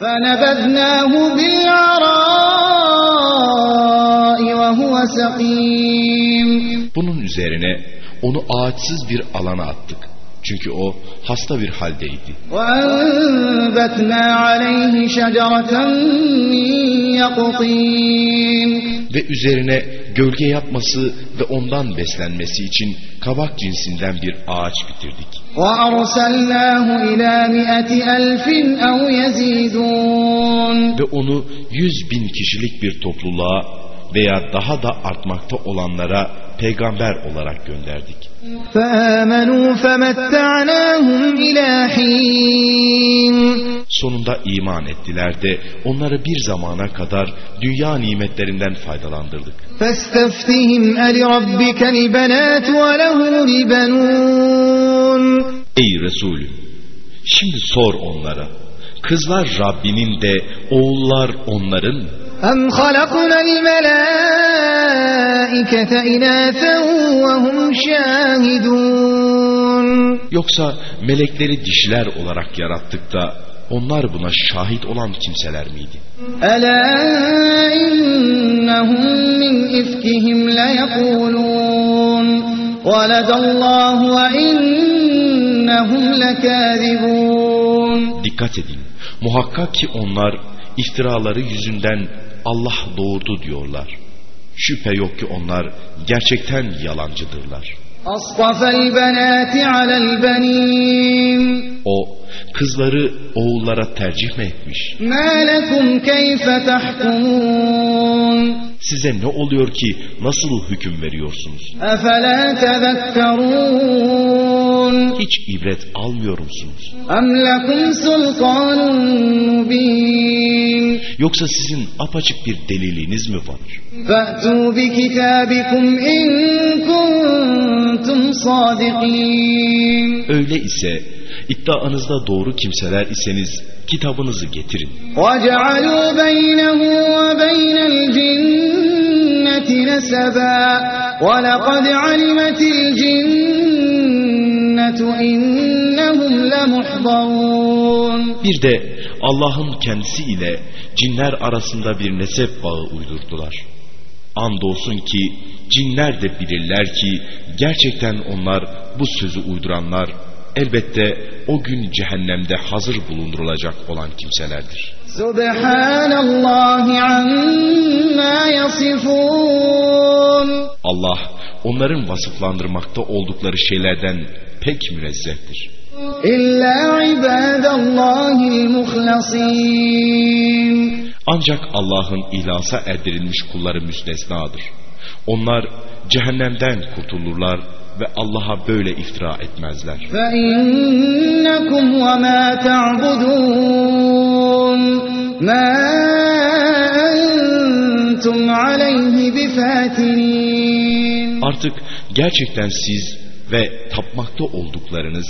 فَنَبَذْنَاهُ بِالْعَرَاءِ وَهُوَ سَقِيمٌ Bunun üzerine onu ağaçsız bir alana attık. Çünkü o hasta bir haldeydi. وَأَنبَتْنَا عَلَيْهِ شَجَرَةً مِّن يَقْطِينٍ Ve üzerine gölge yapması ve ondan beslenmesi için kabak cinsinden bir ağaç bitirdik. وَأَرْسَلْنَاهُ إِلَى مِئَةِ أَلْفٍ أَوْ يَزِيدُونَ Ve onu yüz bin kişilik bir topluluğa veya daha da artmakta olanlara peygamber olarak gönderdik. فَآمَنُوا فَمَتَّعْنَاهُمْ إِلَى حِينٍ Sonunda iman ettiler de onları bir zamana kadar dünya nimetlerinden faydalandırdık. فَاسْتَفْتِهِمْ أَلِرَبِّكَ الْبَنَاتُ وَلَهُمُ الْبَنُونَ Ey Resulüm! Şimdi sor onlara. Kızlar Rabbinin de oğullar onların mı? أَمْ خَلَقْنَا الْمَلَائِكَةَ إِنَاثًا وَهُمْ شَاهِدُونَ Yoksa melekleri dişiler olarak yarattık da onlar buna şahit olan kimseler miydi? Ela innehum min ifkihim le yekulun veledallahu ve innehum lekâzibun Dikkat edin! Muhakkak ki onlar iftiraları yüzünden Allah doğurdu diyorlar. Şüphe yok ki onlar gerçekten yalancıdırlar. O kızları oğullara tercih mi etmiş? Size ne oluyor ki nasıl hüküm veriyorsunuz? Hiç ibret almıyor musunuz? Yoksa sizin apaçık bir deliliniz mi var? فَأْتُوا بِكِتَابِكُمْ إِن كُنتُمْ صَادِقِينَ Öyle ise iddianızda doğru kimseler iseniz kitabınızı getirin. وَجَعَلُوا بَيْنَهُ وَبَيْنَ الْجِنَّةِ نَسَبًا وَلَقَدْ عَلِمَتِ الْجِنَّةُ إِنَّهُمْ لَمُحْضَرُونَ bir de Allah'ın kendisi ile cinler arasında bir nesep bağı uydurdular. Andolsun ki cinler de bilirler ki gerçekten onlar bu sözü uyduranlar Elbette o gün cehennemde hazır bulundurulacak olan kimselerdir. Subhanallahi amma yasifun. Allah onların vasıflandırmakta oldukları şeylerden pek münezzehtir. İlla ibadallahil muhlasin. Ancak Allah'ın ihlasa erdirilmiş kulları müstesnadır. Onlar cehennemden kurtulurlar ve Allah'a böyle iftira etmezler. فَإِنَّكُمْ وَمَا تَعْبُدُونَ مَا أَنْتُمْ عَلَيْهِ بِفَاتِنِينَ Artık gerçekten siz ve tapmakta olduklarınız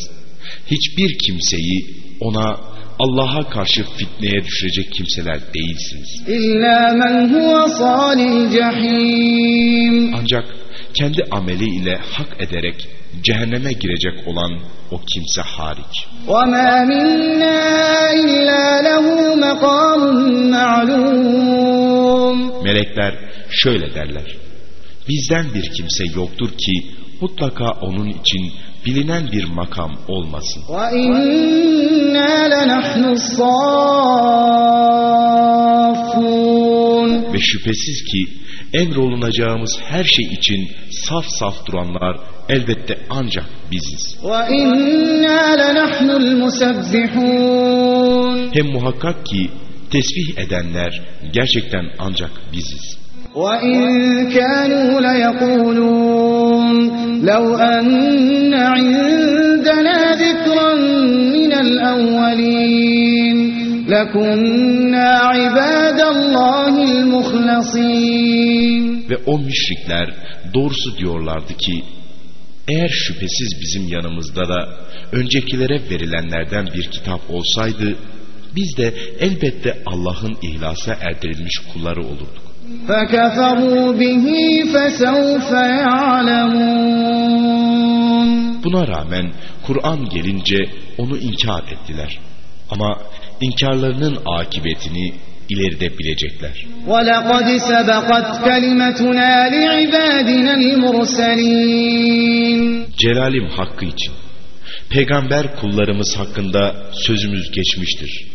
hiçbir kimseyi ona Allah'a karşı fitneye düşürecek kimseler değilsiniz. إِلَّا مَنْ هُوَ صَالِ الْجَحِيمِ Ancak kendi ameliyle hak ederek cehenneme girecek olan o kimse hariç. وَمَا مِنَّا إِلَّا لَهُ مَقَامٌ مَعْلُومٌ Melekler şöyle derler. Bizden bir kimse yoktur ki mutlaka onun için bilinen bir makam olmasın. وَإِنَّا لَنَحْنُ الصَّافُّونَ Ve şüphesiz ki emrolunacağımız her şey için saf saf duranlar elbette ancak biziz. وَإِنَّا لَنَحْنُ الْمُسَبِّحُونَ Hem muhakkak ki tesbih edenler gerçekten ancak biziz. وَإِن كَانُوا لَيَقُولُونَ لَوْ أَنَّ عِندَنَا لَكُنَّا عِبَادَ اللّٰهِ الْمُخْلَصِينَ Ve o müşrikler doğrusu diyorlardı ki eğer şüphesiz bizim yanımızda da öncekilere verilenlerden bir kitap olsaydı biz de elbette Allah'ın ihlasa erdirilmiş kulları olurduk. فَكَفَرُوا بِهِ فَسَوْفَ يَعْلَمُونَ Buna rağmen Kur'an gelince onu inkar ettiler. Ama inkarlarının akıbetini ileride bilecekler. وَلَقَدْ سَبَقَتْ كَلِمَتُنَا لِعِبَادِنَا الْمُرْسَلِينَ Celalim hakkı için. Peygamber kullarımız hakkında sözümüz geçmiştir.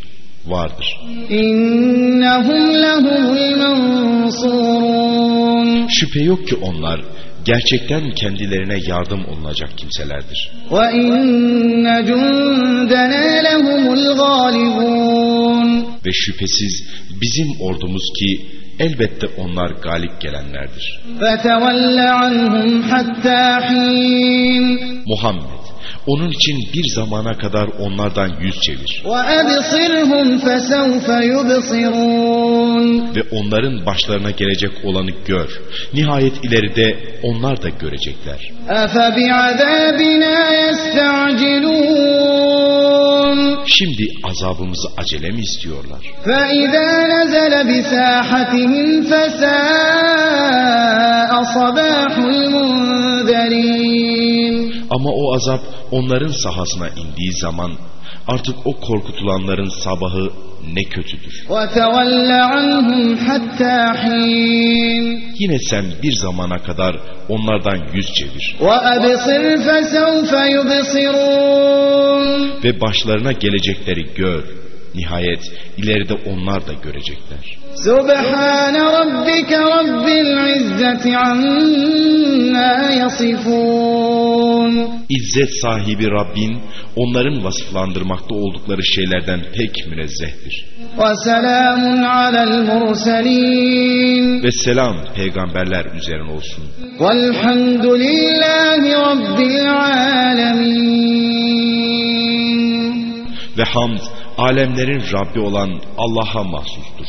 Vardır. إِنَّهُمْ لَهُمُ الْمَنْصُورُونَ Şüphe yok ki onlar gerçekten kendilerine yardım olunacak kimselerdir. Ve şüphesiz bizim ordumuz ki Elbette onlar galip gelenlerdir. Muhammed, onun için bir zamana kadar onlardan yüz çevir. Ve onların başlarına gelecek olanı gör. Nihayet ileride onlar da görecekler. أَفَبِعَذَابِنَا يَسْتَعْجِلُونَ Şimdi azabımızı acele mi istiyorlar? فَإِذَا نَزَلَ بِسَاحَتِهِمْ فَسَاءَ صَبَاحُ الْمُنذَرِينَ Ama o azap onların sahasına indiği zaman artık o korkutulanların sabahı ne kötüdür. وَتَوَلَّ عَنْهُمْ حَتَّى حِينٍ Yine sen bir zamana kadar onlardan yüz çevir وَأَبْصِرْ فَسَوْفَ يُبْصِرُونَ ve başlarına gelecekleri gör. Nihayet ileride onlar da görecekler. Subhan rabbike rabbil izzeti amma yasifun. İzzet sahibi Rabbin onların vasıflandırmakta oldukları şeylerden pek münezzehtir. Ve selamun alel murselin. Ve selam peygamberler üzerine olsun. Velhamdülillahi rabbil alemin. Ve hamd alemlerin Rabbi olan Allah'a mahsustur.